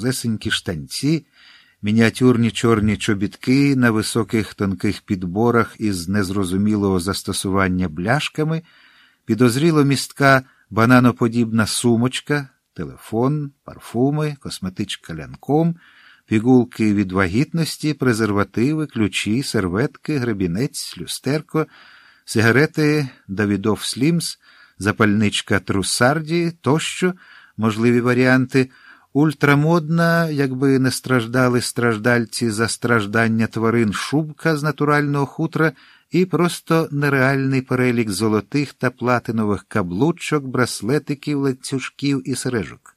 вузесенькі штанці, мініатюрні чорні чобітки на високих тонких підборах із незрозумілого застосування бляшками, підозріло містка бананоподібна сумочка, телефон, парфуми, косметичка лянком, пігулки від вагітності, презервативи, ключі, серветки, гребінець, люстерко, сигарети Давідов Слімс, запальничка Трусарді тощо, можливі варіанти. Ультрамодна, якби не страждали страждальці за страждання тварин шубка з натурального хутра і просто нереальний перелік золотих та платинових каблучок, браслетиків, ланцюжків і сережок.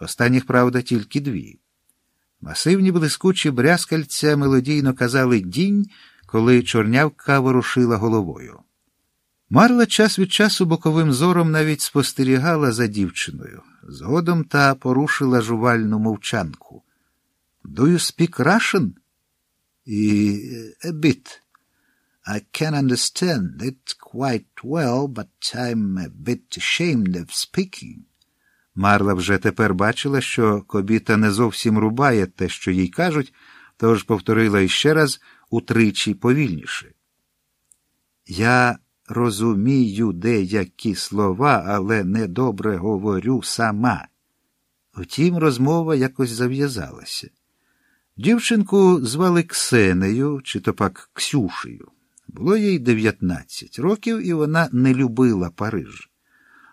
Останніх, правда, тільки дві. Масивні блискучі брязкальця мелодійно казали дінь, коли чорнявка ворушила головою. Марла час від часу боковим зором навіть спостерігала за дівчиною. Згодом та порушила жувальну мовчанку. Do you speak Russian? І a bit. I can understand it quite well, but I'm a bit ashamed of speaking. Марла вже тепер бачила, що кобіта не зовсім рубає те, що їй кажуть, тож повторила іще раз утричі повільніше. Я розумію деякі слова, але недобре говорю сама. Втім, розмова якось зав'язалася. Дівчинку звали Ксенею, чи то пак Ксюшею. Було їй 19 років, і вона не любила Париж.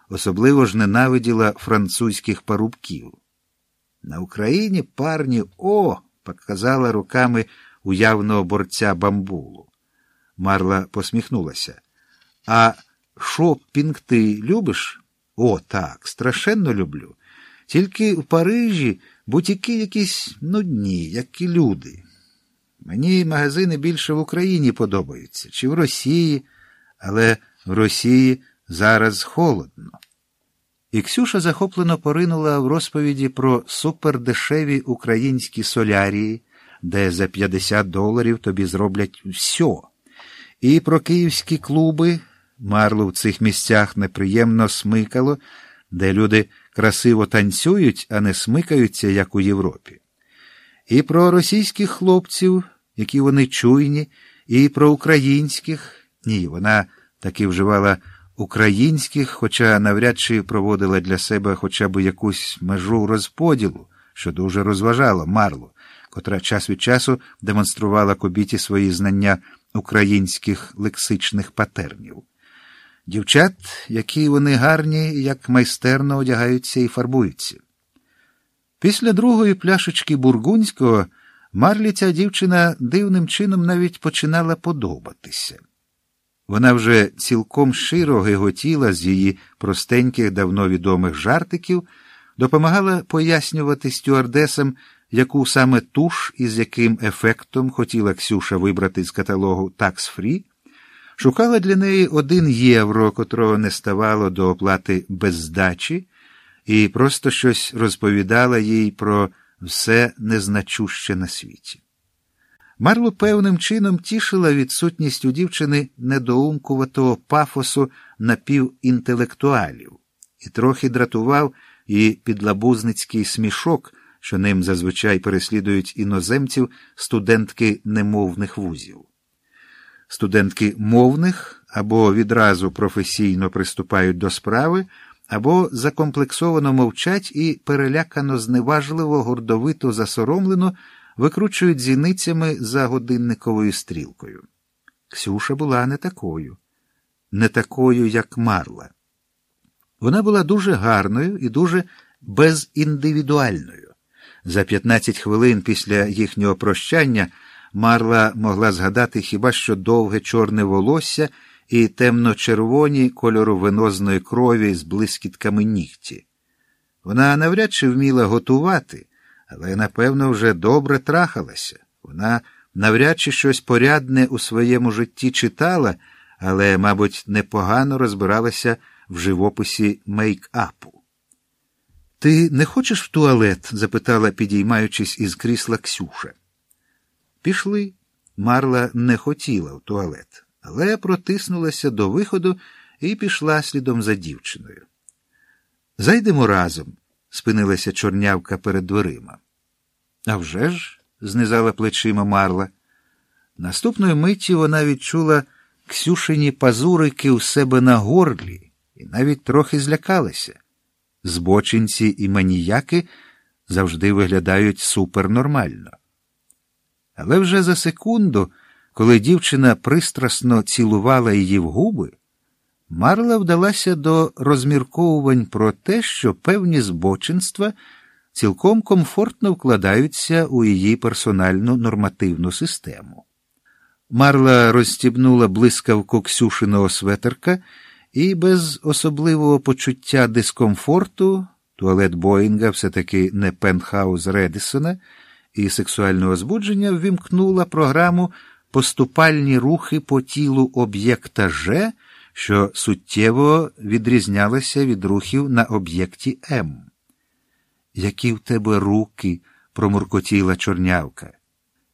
Особливо ж ненавиділа французьких парубків. На Україні парні о, показала руками уявного борця бамбулу. Марла посміхнулася. А шопінг ти любиш? О, так, страшенно люблю. Тільки в Парижі бутіки якісь нудні, як і люди. Мені магазини більше в Україні подобаються, чи в Росії, але в Росії зараз холодно. І Ксюша захоплено поринула в розповіді про супердешеві українські солярії, де за 50 доларів тобі зроблять все, і про київські клуби. Марлу в цих місцях неприємно смикало, де люди красиво танцюють, а не смикаються, як у Європі. І про російських хлопців, які вони чуйні, і про українських. Ні, вона таки вживала українських, хоча навряд чи проводила для себе хоча б якусь межу розподілу, що дуже розважало Марлу, котра час від часу демонструвала кобіті свої знання українських лексичних патернів. Дівчат, які вони гарні, як майстерно одягаються і фарбуються. Після другої пляшечки бургунського Марлі ця дівчина дивним чином навіть починала подобатися. Вона вже цілком широ гиготіла з її простеньких, давно відомих жартиків, допомагала пояснювати стюардесам, яку саме туш і з яким ефектом хотіла Ксюша вибрати з каталогу Tax Free, шукала для неї один євро, котрого не ставало до оплати без здачі, і просто щось розповідала їй про все незначуще на світі. Марлу певним чином тішила відсутність у дівчини недоумкуватого пафосу напівінтелектуалів і трохи дратував і підлабузницький смішок, що ним зазвичай переслідують іноземців студентки немовних вузів. Студентки мовних або відразу професійно приступають до справи, або закомплексовано мовчать і перелякано зневажливо, гордовито засоромлено викручують зіницями за годинниковою стрілкою. Ксюша була не такою, не такою, як Марла. Вона була дуже гарною і дуже безіндивідуальною. За 15 хвилин після їхнього прощання Марла могла згадати хіба що довге чорне волосся і темно-червоні кольору венозної крові з блискітками нігті. Вона навряд чи вміла готувати але, напевно, вже добре трахалася. Вона навряд чи щось порядне у своєму житті читала, але, мабуть, непогано розбиралася в живописі мейк-апу. Ти не хочеш в туалет? запитала, підіймаючись із крісла Ксюша. Пішли. Марла не хотіла в туалет, але протиснулася до виходу і пішла слідом за дівчиною. Зайдемо разом, спинилася чорнявка перед дверима. «А вже ж», – знизала плечима Марла. Наступної миті вона відчула Ксюшині пазурики у себе на горлі і навіть трохи злякалася. Збочинці і маніяки завжди виглядають супернормально. Але вже за секунду, коли дівчина пристрасно цілувала її в губи, Марла вдалася до розмірковувань про те, що певні збочинства цілком комфортно вкладаються у її персональну нормативну систему. Марла розстібнула блискавку Ксюшиного светерка і без особливого почуття дискомфорту туалет Боїнга все-таки не пентхаус Редисона і сексуального збудження ввімкнула програму поступальні рухи по тілу об'єкта Ж, що суттєво відрізнялися від рухів на об'єкті М. Які в тебе руки, промуркотіла чорнявка.